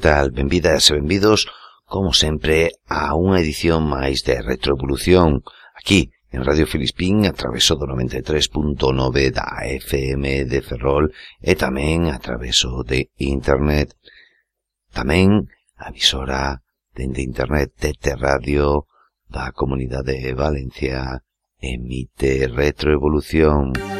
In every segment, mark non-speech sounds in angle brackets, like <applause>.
tal? Benvidas e benvidos, como sempre, a unha edición máis de Retroevolución, aquí, en Radio Filispín, a traveso do 93.9 da FM de Ferrol e tamén a traveso de Internet. Tamén a visora dende Internet Tete Radio da Comunidade de Valencia emite Retroevolución. Música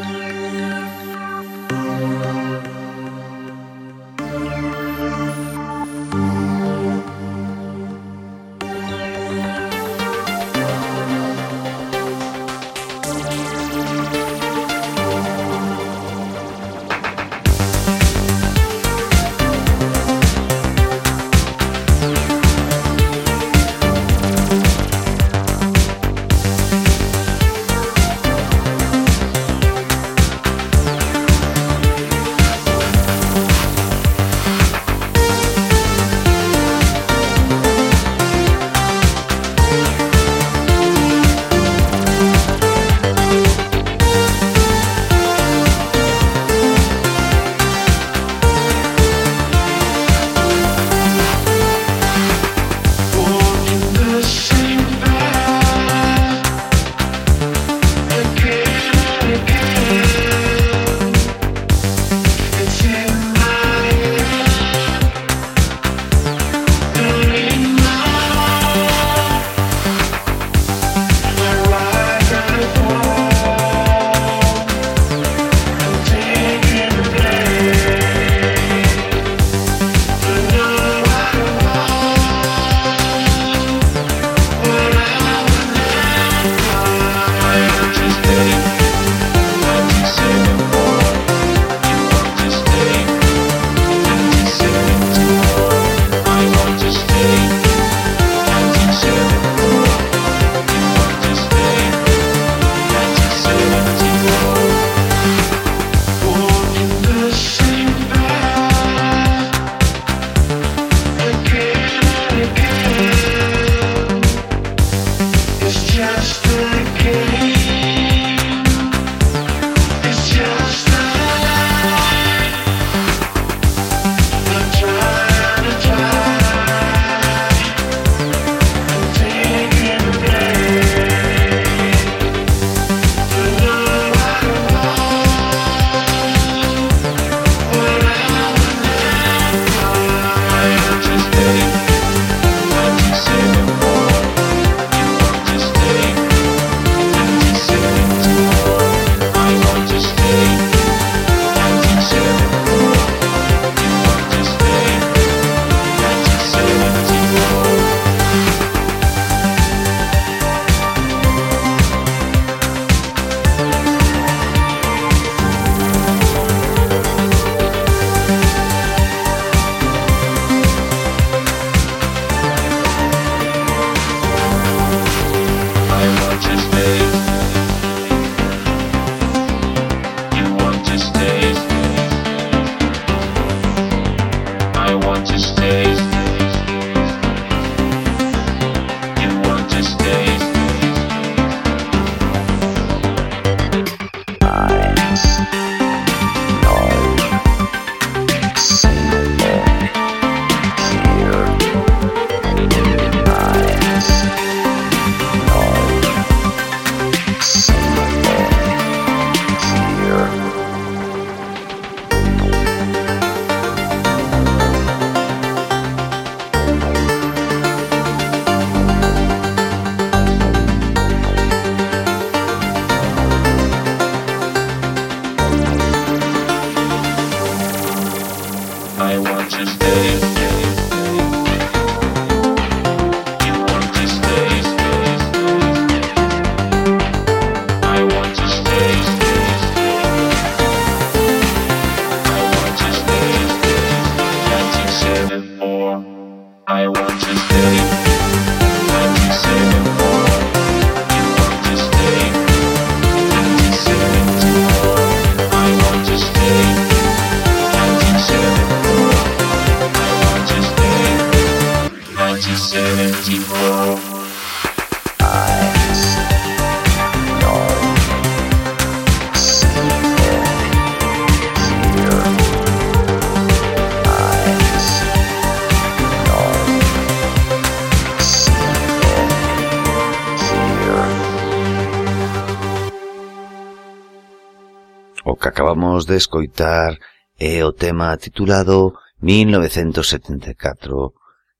escoitar é o tema titulado 1974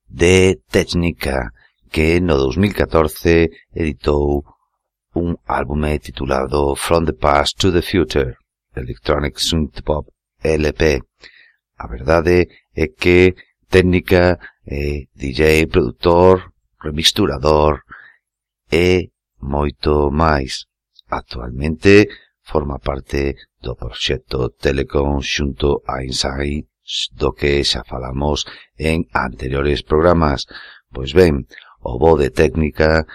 de Técnica, que no 2014 editou un álbume titulado From the Past to the Future, Electronic Synthpop LP. A verdade é que Técnica é DJ, produtor, remisturador e moito máis. Actualmente forma parte do proxecto Telecom xunto a Insai do que xa falamos en anteriores programas. Pois ben, o bo de técnica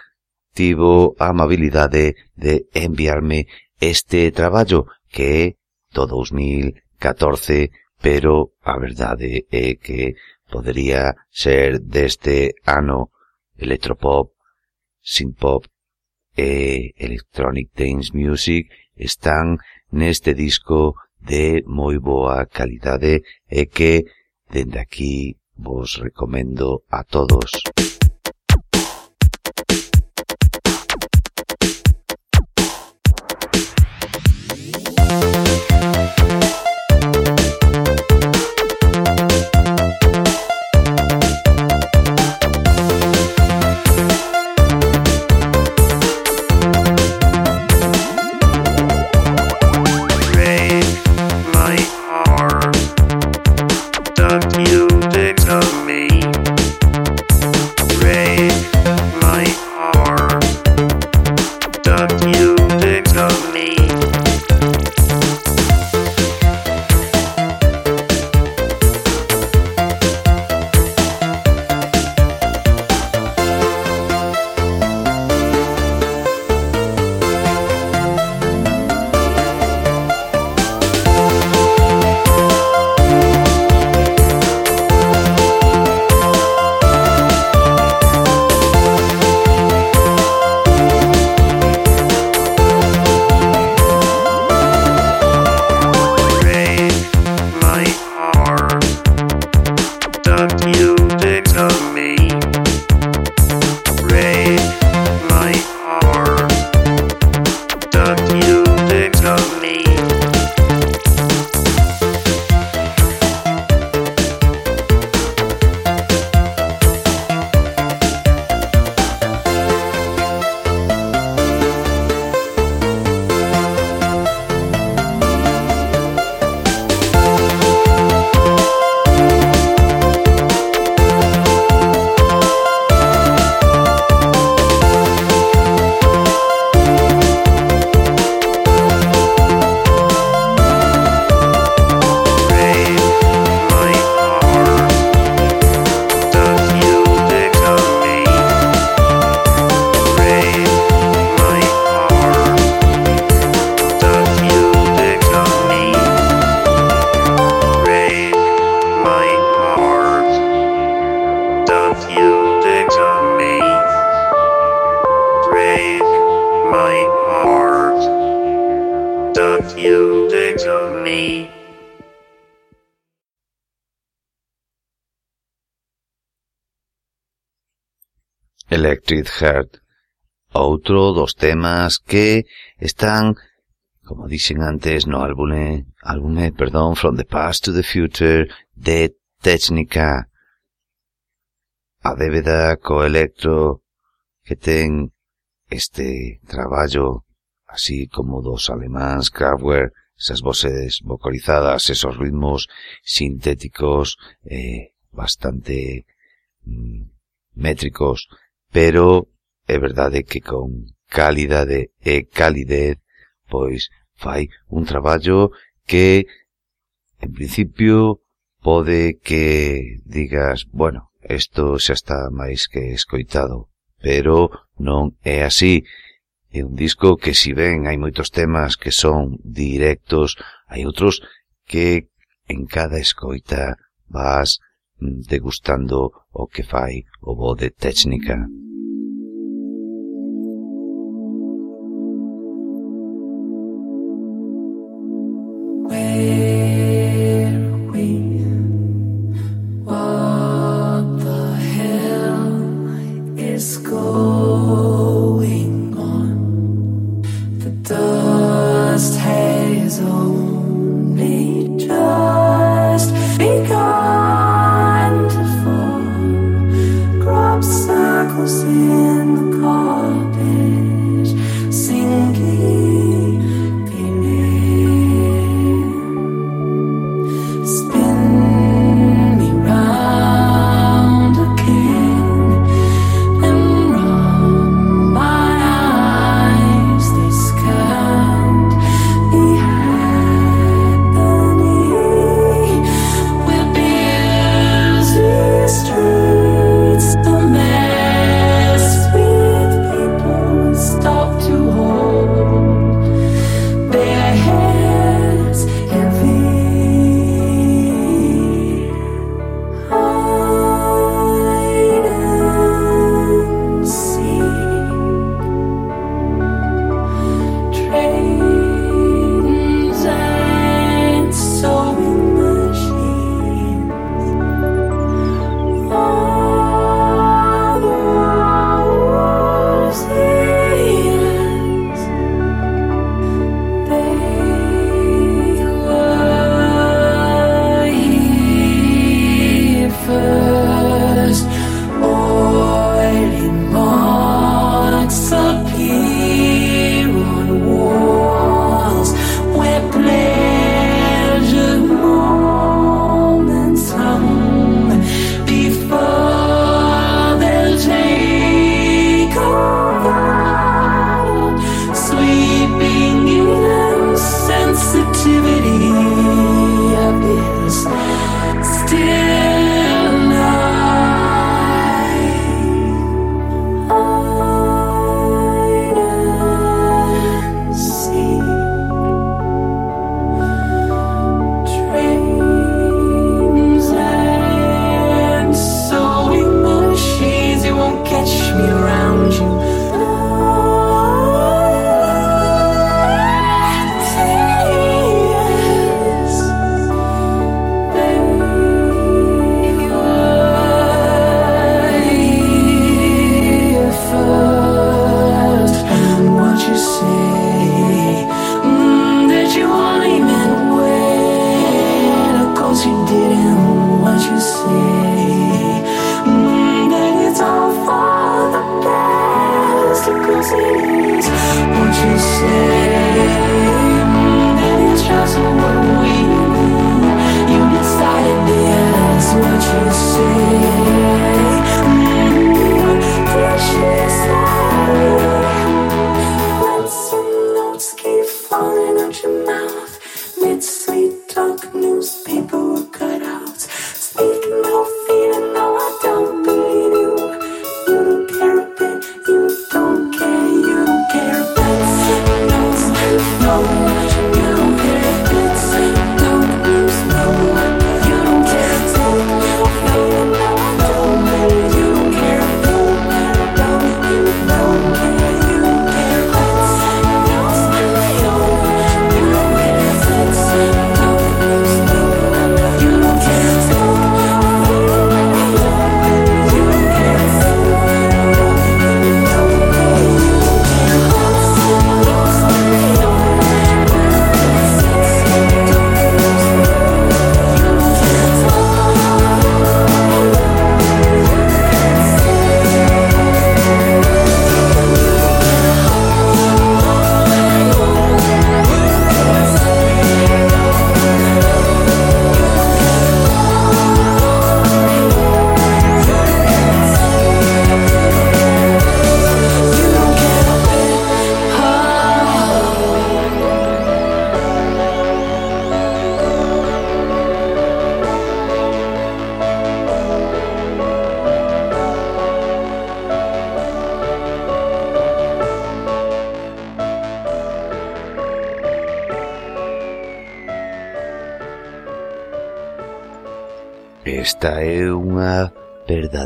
tivo a amabilidade de enviarme este traballo que é do 2014, pero a verdade é que podería ser deste ano electropop, synthpop e electronic dance music están neste disco de moi boa calidade e que dende aquí vos recomendo a todos. Electric Heart, outro dos temas que están, como dixen antes, no álbume, álbume, perdón, From the Past to the Future de Técnica. A débeda electro que ten este traballo, así como dos alemáns Kraftwerk, esas voces vocalizadas, esos ritmos sintéticos eh, bastante mm, métricos, pero é verdade que con calidade e calidez pois fai un traballo que en principio pode que digas, bueno, isto xa está máis que escoitado, pero non é así. É un disco que si ben hai moitos temas que son directos, hai outros que en cada escoita vas degustando o que fai o bo de técnica.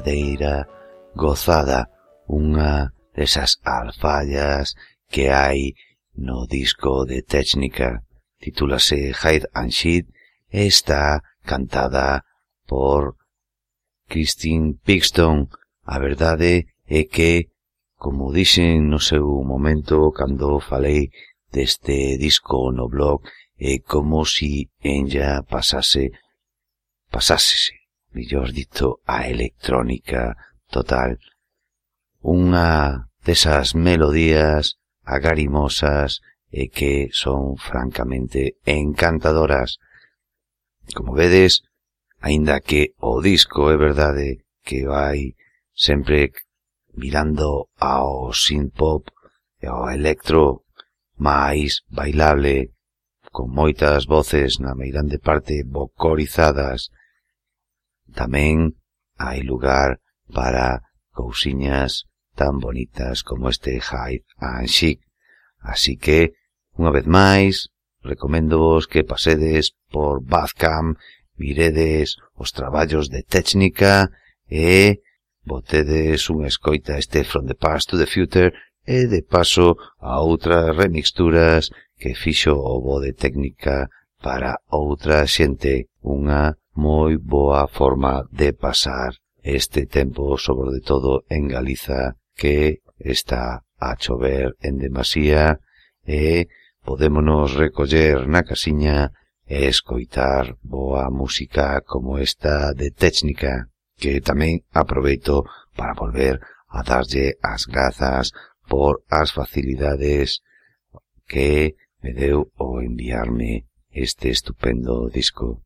verdadeira gozada, unha desas alfallas que hai no disco de técnica. Titúlase Hide and Sheet e está cantada por Christine Pixton. A verdade é que, como dixen no seu momento cando falei deste disco no blog, é como si ella pasase, pasase millor dito, a electrónica total. Unha desas melodías agarimosas e que son francamente encantadoras. Como vedes, aínda que o disco é verdade que vai sempre mirando ao synth-pop e ao electro máis bailable, con moitas voces na meirande parte vocorizadas Tamén hai lugar para cousiñas tan bonitas como este Hyde and Chic. Así que, unha vez máis, recomendo vos que pasedes por Bathcamp, miredes os traballos de técnica e botedes unha escoita este From the Past to the Future e de paso a outras remixturas que fixo o bo de técnica para outra xente unha moi boa forma de pasar este tempo, sobre todo en Galiza, que está a chover en demasía e podémonos recoller na casiña e escoitar boa música como esta de técnica, que tamén aproveito para volver a darlle as grazas por as facilidades que me deu o enviarme este estupendo disco.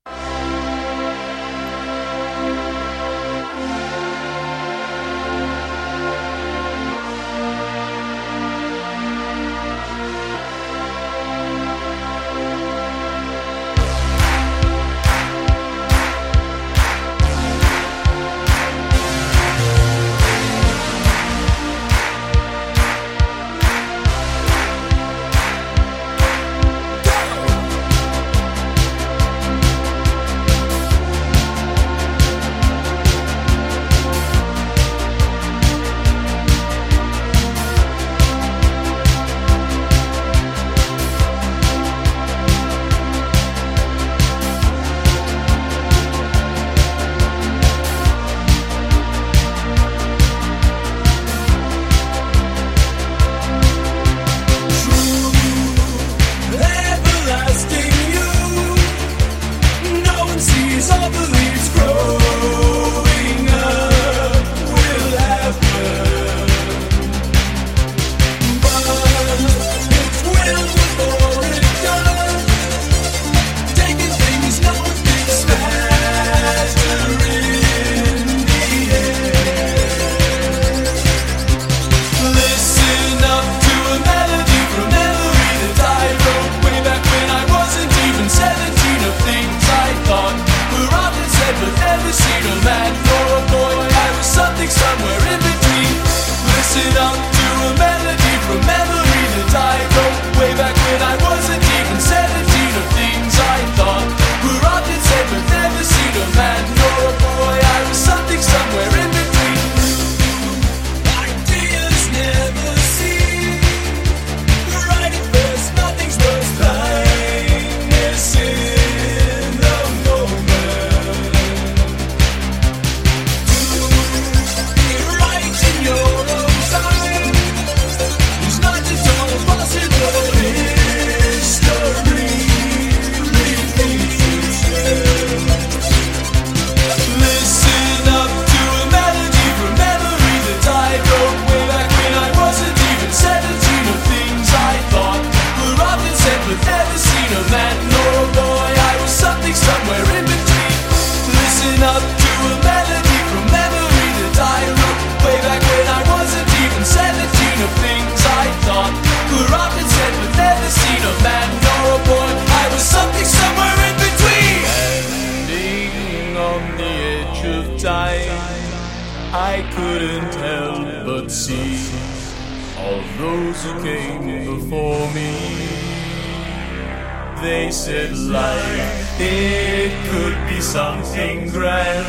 They life, it could be something grand.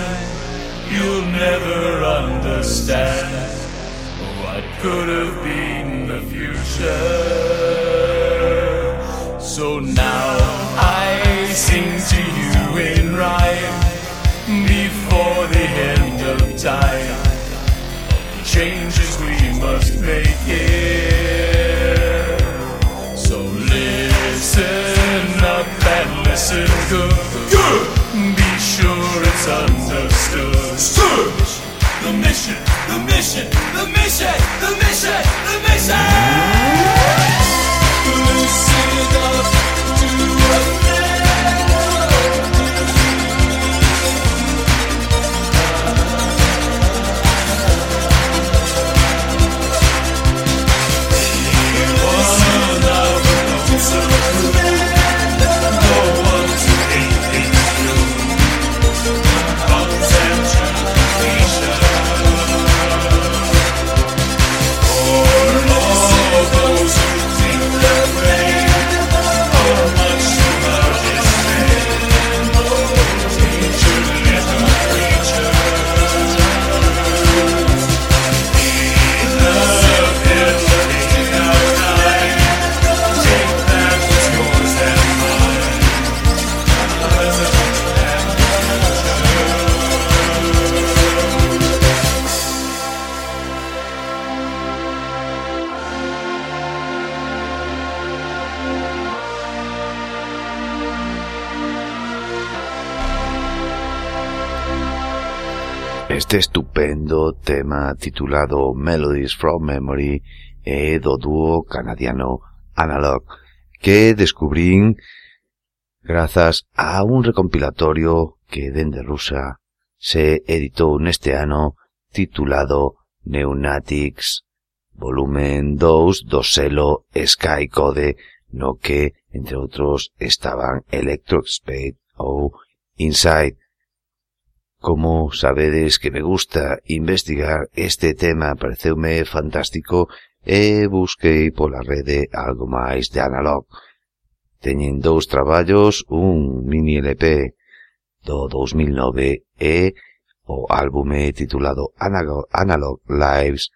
You'll never understand what could have been the future. So now I sing to you in rhyme before the end of time. Changes we must make here. Good. Be sure it's understood. The mission, the mission, the mission, the mission, the mission. estupendo tema titulado Melodies from Memory e do dúo canadiano Analog, que descubrín grazas a un recompilatorio que dende Rusa se editou neste ano titulado Neunatics volumen 2 do selo Sky Code no que, entre outros, estaban Electro Spade ou Inside, Como sabedes que me gusta investigar este tema pareceume fantástico e busquei pola rede algo máis de analog. Teñen dous traballos, un mini LP do 2009 e o álbume titulado Analog Lives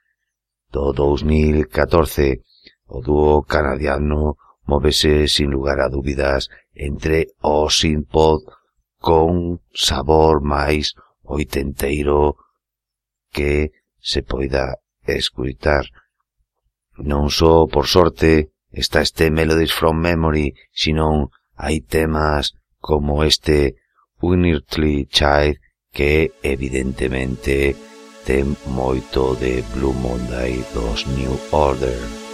do 2014. O dúo canadiano móvese sin lugar a dúbidas entre o synthpop con sabor máis oitenteiro que se poida escutar. Non só, por sorte, está este Melodies from Memory, senón hai temas como este Unearthly Child que evidentemente ten moito de Blue Monday dos New Order.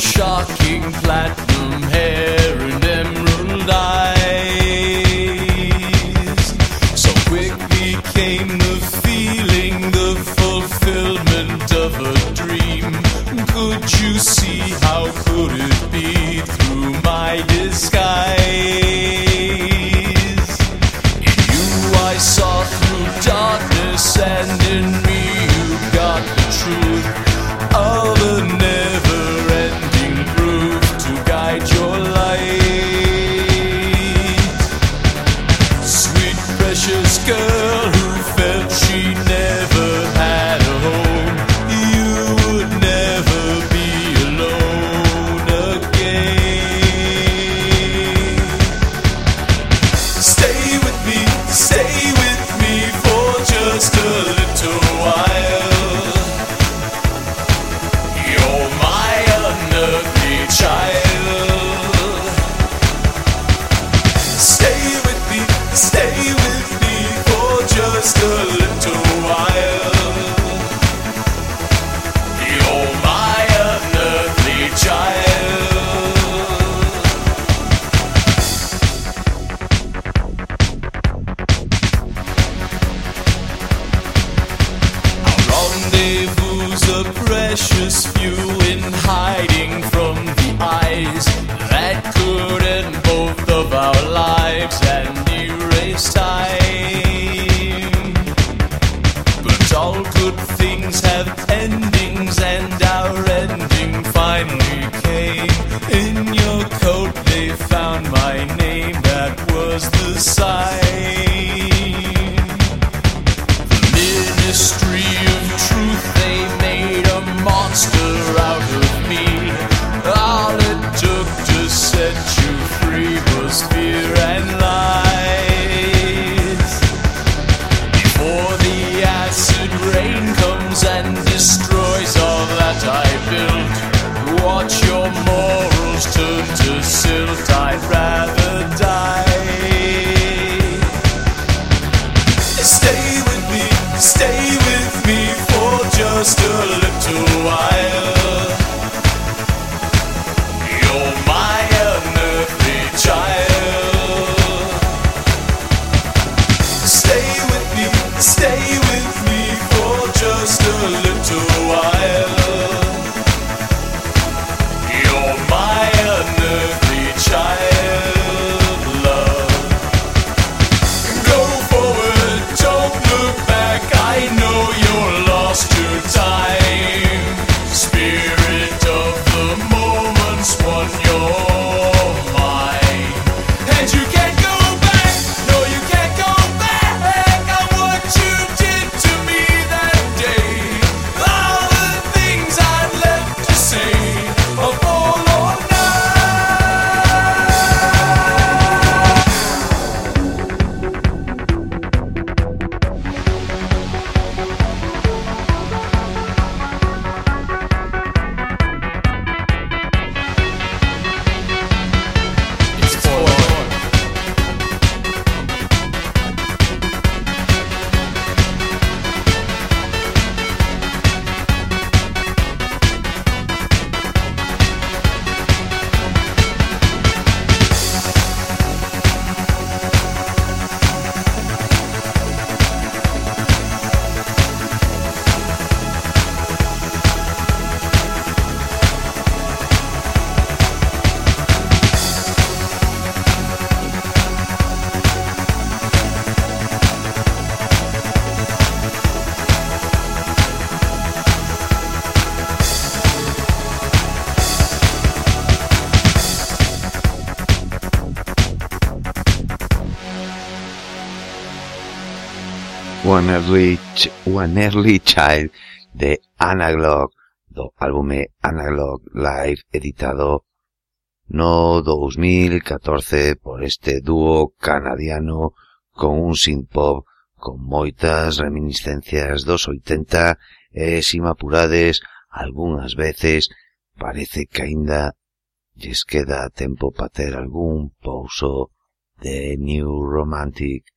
shocking flat. side. One Early, Ch One Early Child de Analog do álbume Analog Live editado no 2014 por este dúo canadiano con un synth-pop con moitas reminiscencias dos 80 e, se apurades, algunhas veces parece que aínda lles queda tempo para ter algún pouso de New Romantic.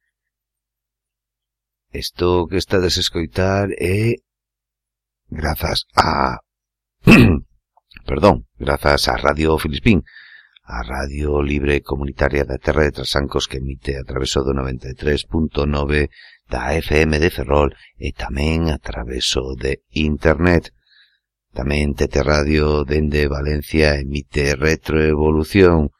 Isto que estades a escoitar é grazas a <clears throat> perdón, grazas á Radio Filispín, a Radio Libre Comunitaria da Terra de Trasancos que emite a traveso do 93.9 da FM de Ferrol e tamén a traveso de Internet. Tamén Tete Radio dende Valencia emite retroevolución.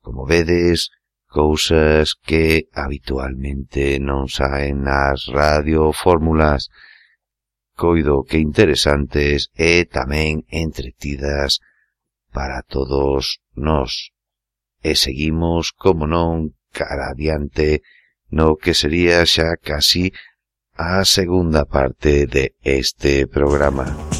Como vedes, cousas que habitualmente non saen nas radiofórmulas, coido que interesantes e tamén entretidas para todos nós. E seguimos, como non, cara adiante no que sería xa casi a segunda parte de este programa.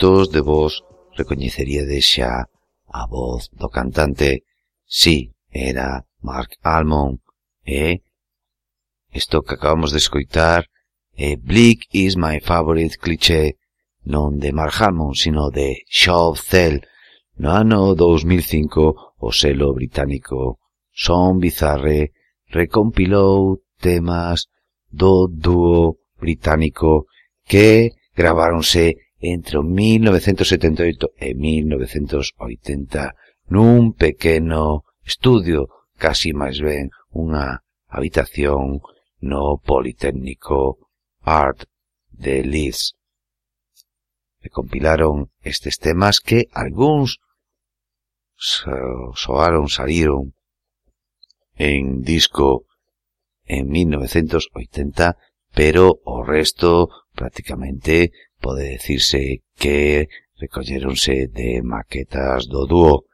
moitos de vos recoñeceríades xa a voz do cantante. Si sí, era Mark Almond ¿eh? e isto que acabamos de escoitar é eh, Bleak is my favorite cliché non de Mark Almond sino de Shaw Cell. no ano 2005 o selo británico. Son Bizarre recompilou temas do dúo británico que graváronse entre 1978 e 1980 nun pequeno estudio, casi máis ben unha habitación no Politécnico Art de Leeds. E compilaron estes temas que algúns soaron, saliron en disco en 1980, pero o resto prácticamente pode decirse que recolleronse de maquetas do dúo.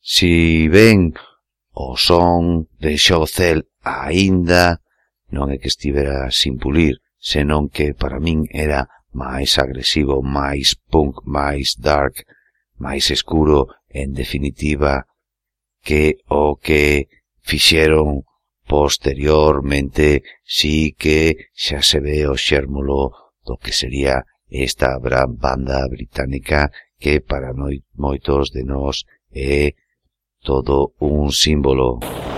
Si ben o son de Xocel aínda non é que estivera sin pulir, senón que para min era máis agresivo, máis punk, máis dark, máis escuro, en definitiva, que o que fixeron posteriormente sí que xa se ve o xérmulo do que sería esta gran banda británica que para moitos de nós é todo un símbolo.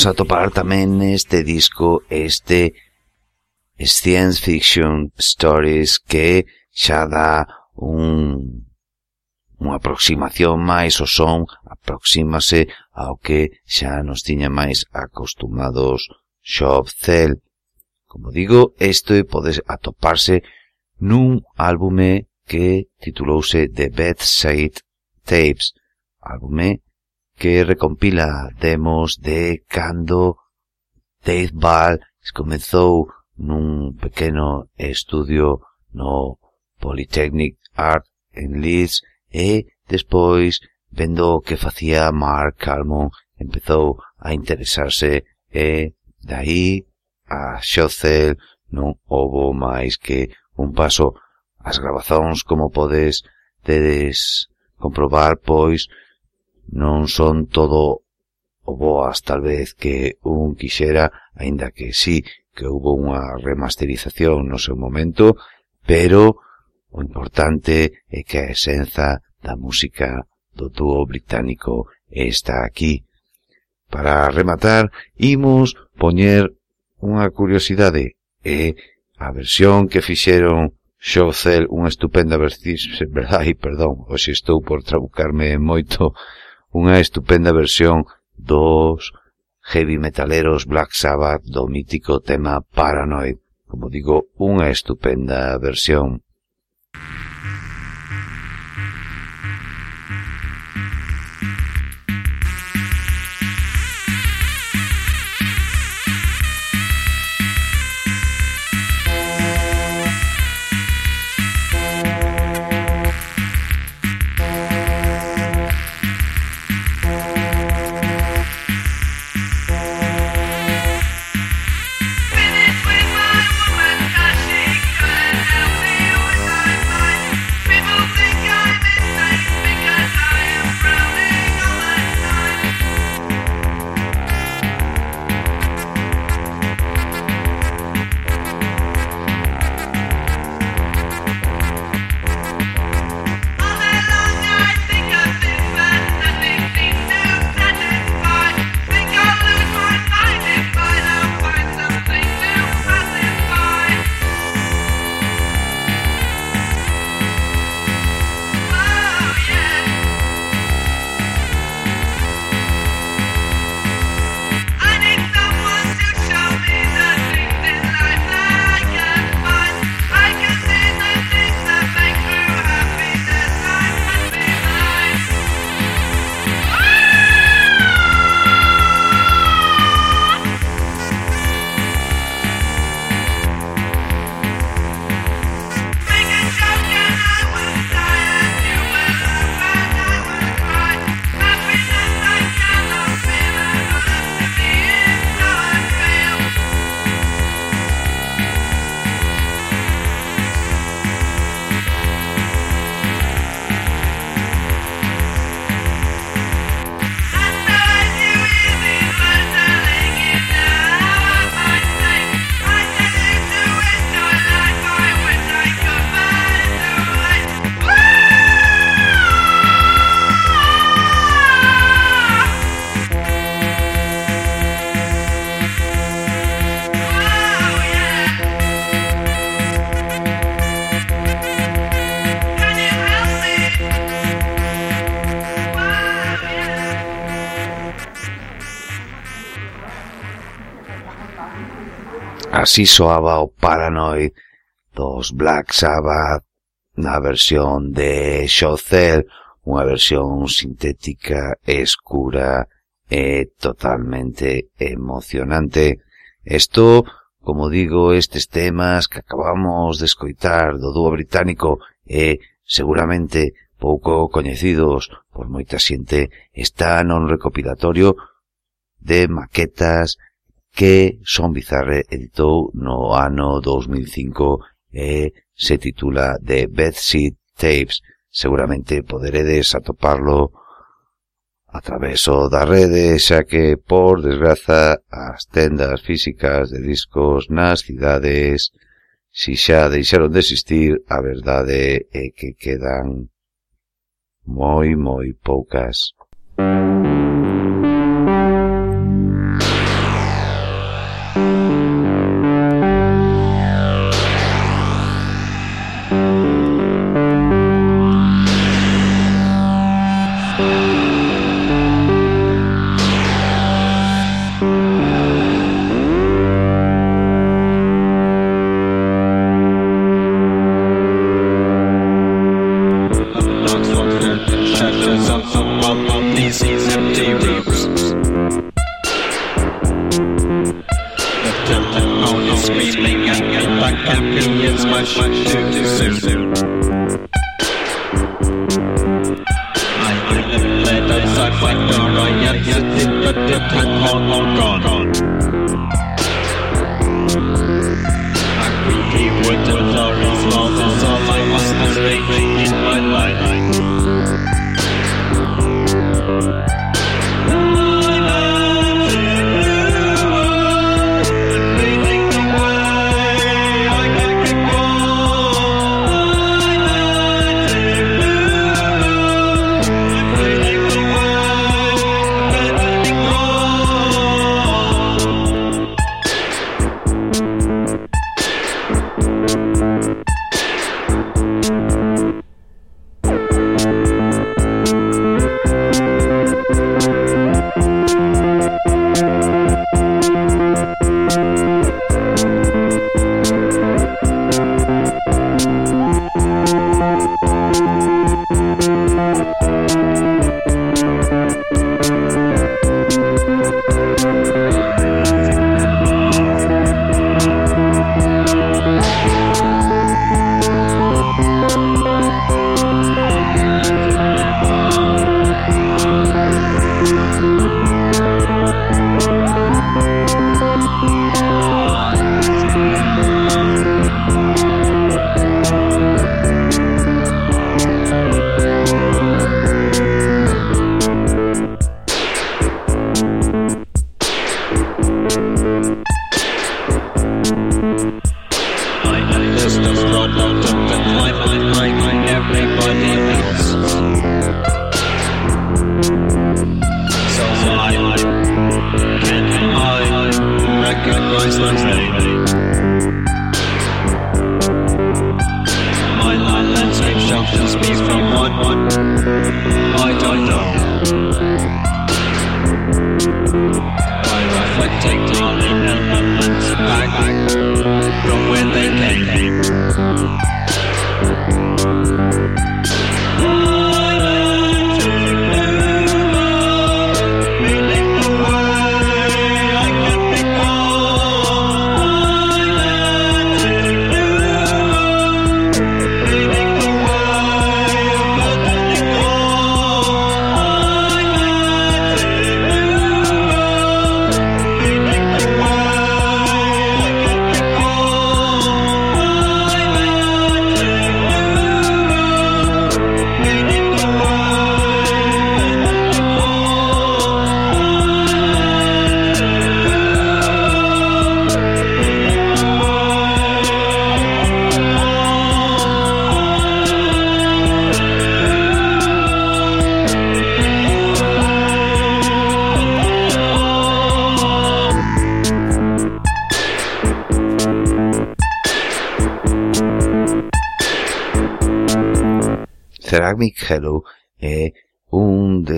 imos atopar tamén neste disco este Science Fiction Stories que xa dá un unha aproximación máis o son aproxímase ao que xa nos tiña máis acostumados Shop Cell. Como digo, isto pode atoparse nun álbume que titulouse The Bedside Tapes, álbume que recompila demos de cando Dave Ball comezou nun pequeno estudio no Polytechnic Art en Leeds e despois, vendo o que facía Mark Calmon, empezou a interesarse e dai a Xocel non houbo máis que un paso. As grabazóns, como podes tedes comprobar, pois, non son todo o boas talvez que un quixera, aínda que sí que houbo unha remasterización no seu momento, pero o importante é que a esenza da música do dúo británico está aquí. Para rematar, imos poñer unha curiosidade e a versión que fixeron Showcell, unha estupenda versión, <laughs> perdón, hoxe estou por trabucarme moito unha estupenda versión dos heavy metaleros Black Sabbath do mítico tema Paranoid. Como digo, unha estupenda versión. Así soaba o Paranoid dos Black Sabbath na versión de Xocer, unha versión sintética, escura e totalmente emocionante. Isto, como digo, estes temas que acabamos de escoitar do dúo británico e seguramente pouco coñecidos por moita xente, está non recopilatorio de maquetas que Son Bizarre editou no ano 2005 e se titula The Bedseed Tapes. Seguramente poderedes atoparlo a traveso da rede, xa que, por desgraza, as tendas físicas de discos nas cidades si xa deixaron de existir, a verdade é que quedan moi, moi poucas. Música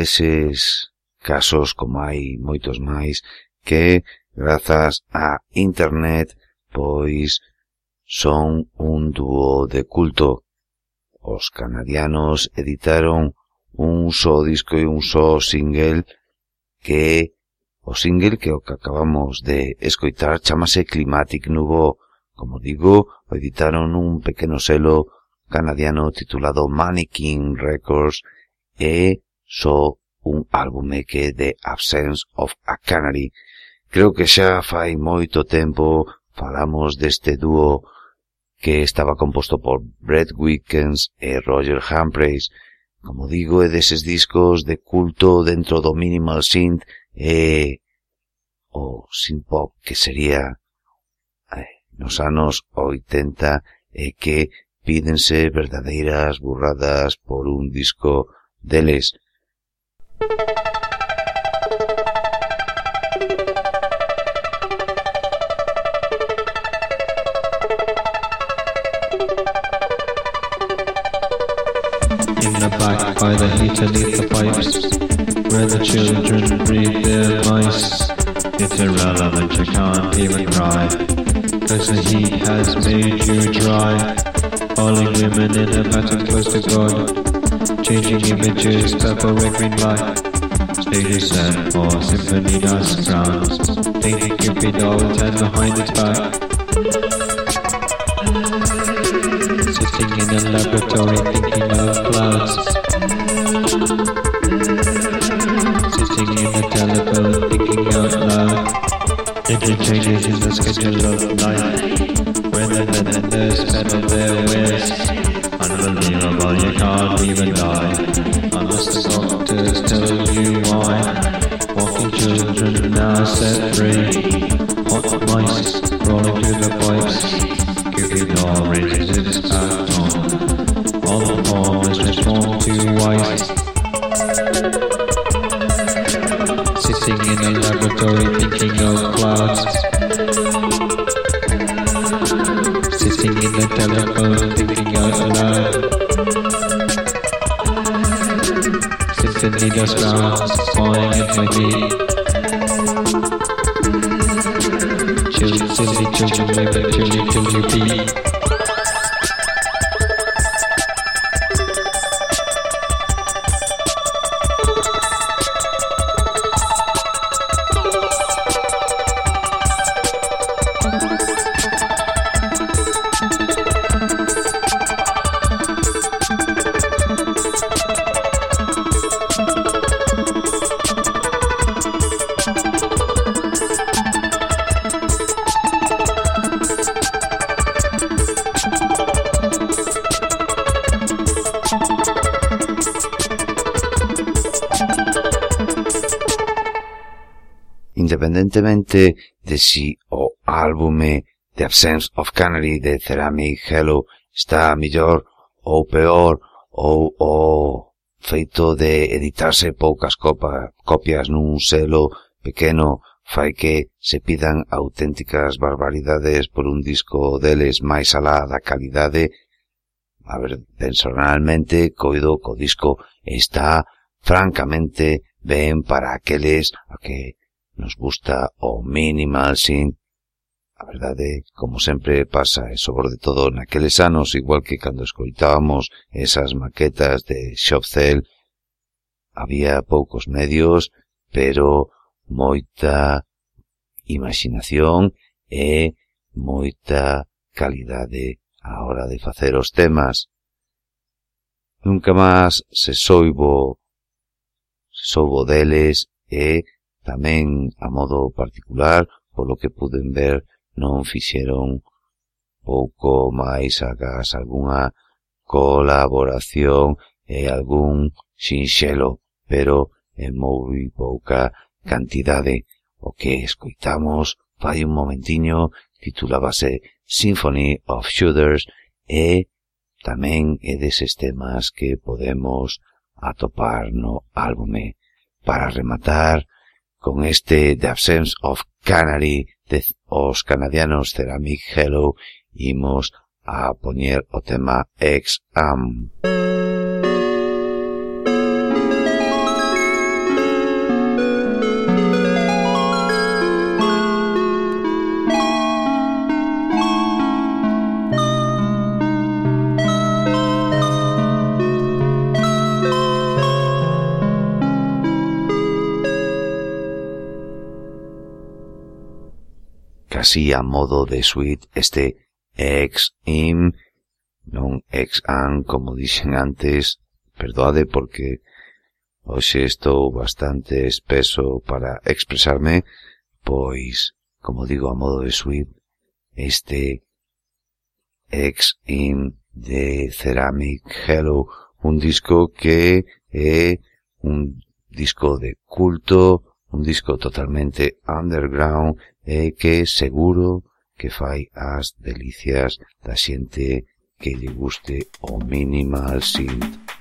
eses casos, como hai moitos máis, que grazas a internet, pois son un dúo de culto. Os canadianos editaron un só disco e un só single que o single que o que acabamos de escoitar chamase Climatic Nubo. Como digo, o editaron un pequeno selo canadiano titulado Mannequin Records e só un álbume que The Absence of a Canary. Creo que xa fai moito tempo falamos deste dúo que estaba composto por Brett Wickens e Roger Humphreys. Como digo, é deses discos de culto dentro do minimal synth e o synth pop que sería eh, nos anos 80 e que pídense verdadeiras burradas por un disco deles. Has made you dry. Falling women in a battle close to God, changing images, purple, red, green, black. Stages set for symphony dust crowns, painting Cupid dolls and behind its back. Sitting in a laboratory thinking of clouds. Sitting in a telephone thinking schedule of life. Where the vendors peddle their wares. Unbelievable, you can't even independentemente de si o álbume The Absence of Canary de Ceramic Hello está mellor ou peor ou o feito de editarse poucas copa, copias nun selo pequeno fai que se pidan auténticas barbaridades por un disco deles máis alá da calidade. A ver, personalmente coido co disco está francamente ben para aqueles a que Nos gusta o minimal synth. A verdade, como sempre pasa, e sobre todo naqueles anos, igual que cando escoitábamos esas maquetas de Shopcell, había poucos medios, pero moita imaginación e moita calidade a hora de facer os temas. Nunca máis se soubo se soubo deles e Tamén, a modo particular, polo que puden ver, non fixeron pouco máis agas algunha colaboración e algún sinxelo, pero en moi pouca cantidade. O que escoitamos fai un momentiño titulábase Symphony of Shooters e tamén é deses temas que podemos atopar no álbume. Para rematar, con este The Absence of Canary de os canadianos Ceramic Hello imos a poñer o tema Ex Am. así a modo de suite este ex im, non ex an, como dixen antes, perdoade porque hoxe estou bastante espeso para expresarme, pois, como digo, a modo de suite, este ex im de Ceramic Hello, un disco que é un disco de culto, un disco totalmente underground e que seguro que fai as delicias da xente que lle guste o minimal synth.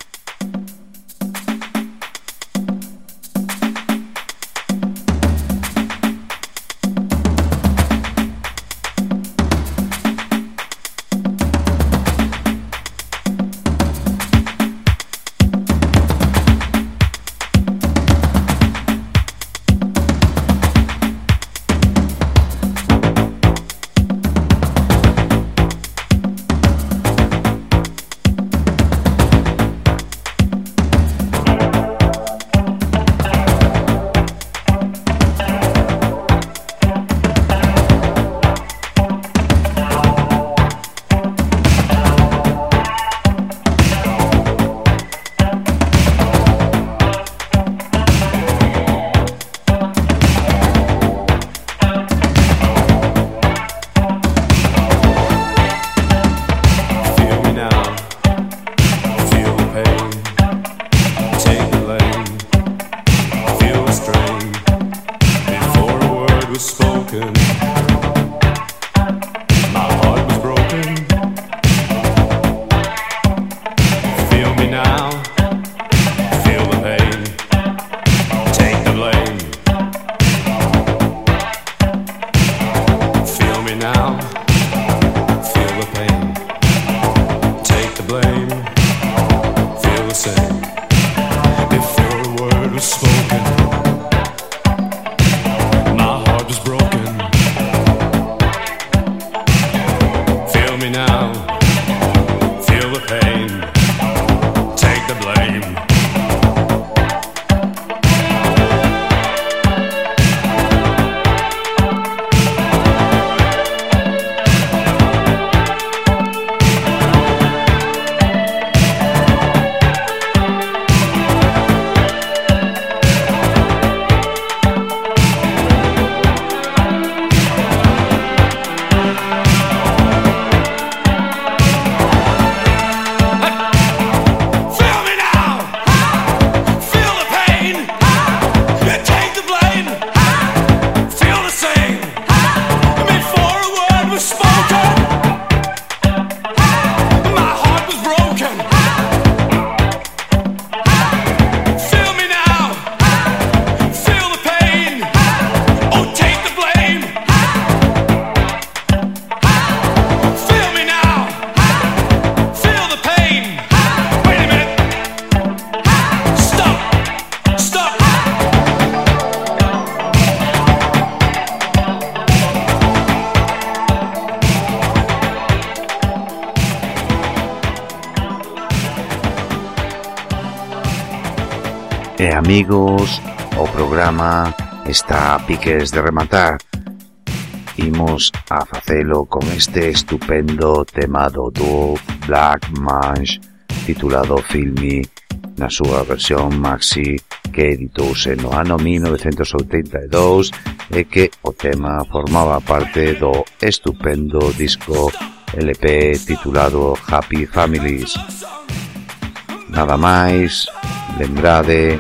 amigos, o programa está a piques de rematar. Imos a facelo con este estupendo tema do dúo Black Mange titulado Filmi na súa versión maxi que editouse no ano 1982 e que o tema formaba parte do estupendo disco LP titulado Happy Families. Nada máis, lembrade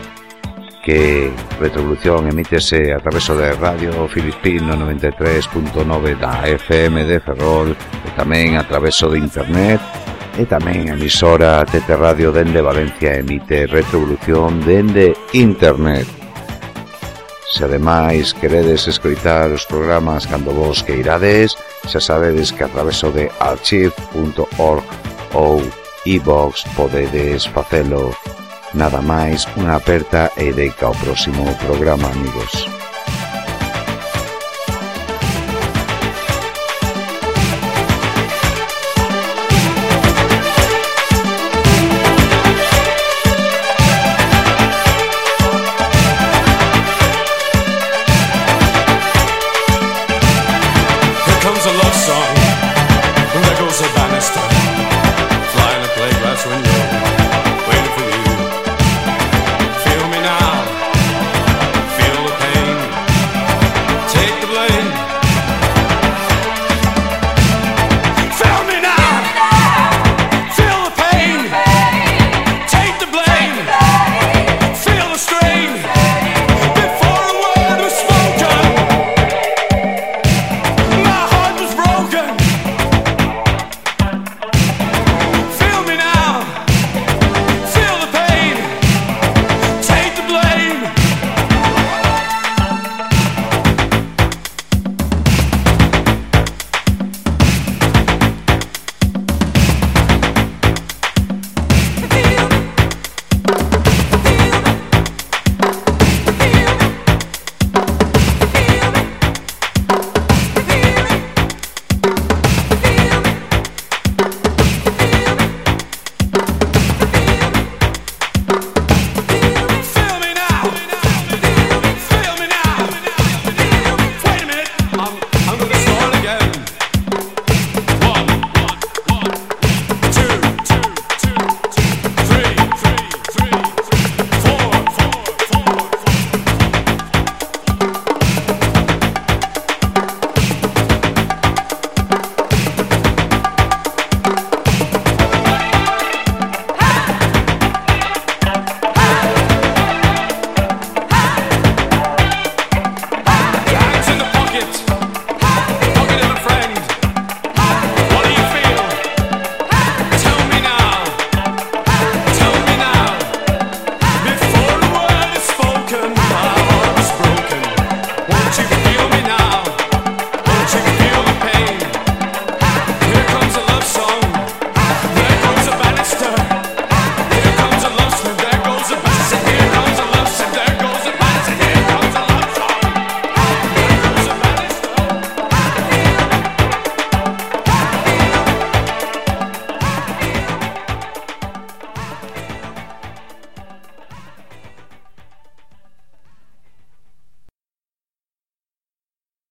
que Retrovolución emítese a traveso de Radio Filipino 93.9 da FM de Ferrol e tamén a traveso de Internet e tamén a emisora TT Radio dende Valencia emite Retrovolución dende Internet. Se ademais queredes escoitar os programas cando vos que irades, xa sabedes que a traveso de archive.org ou iBox podedes facelo Nada máis, unha aperta e deica ao próximo programa, amigos.